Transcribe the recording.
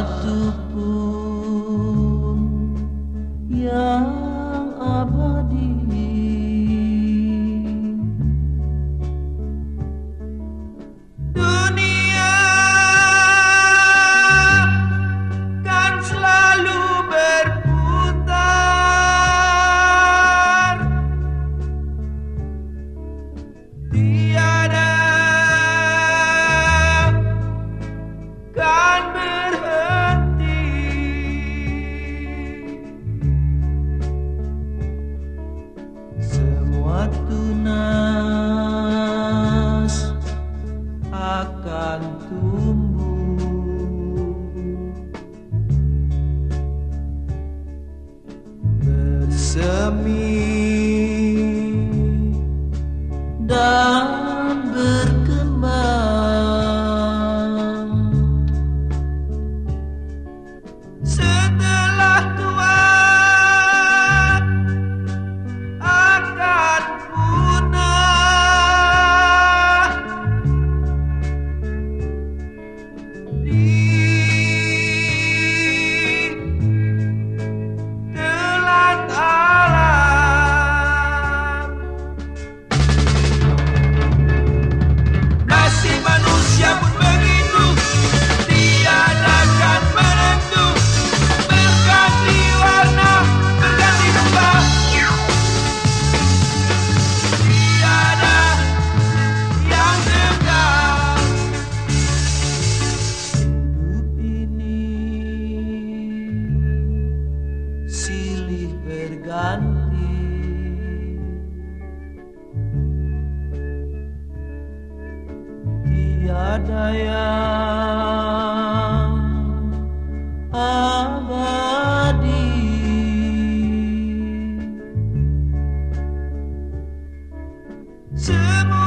satu akan tumbuh. Bersemi Yang abadi. Semua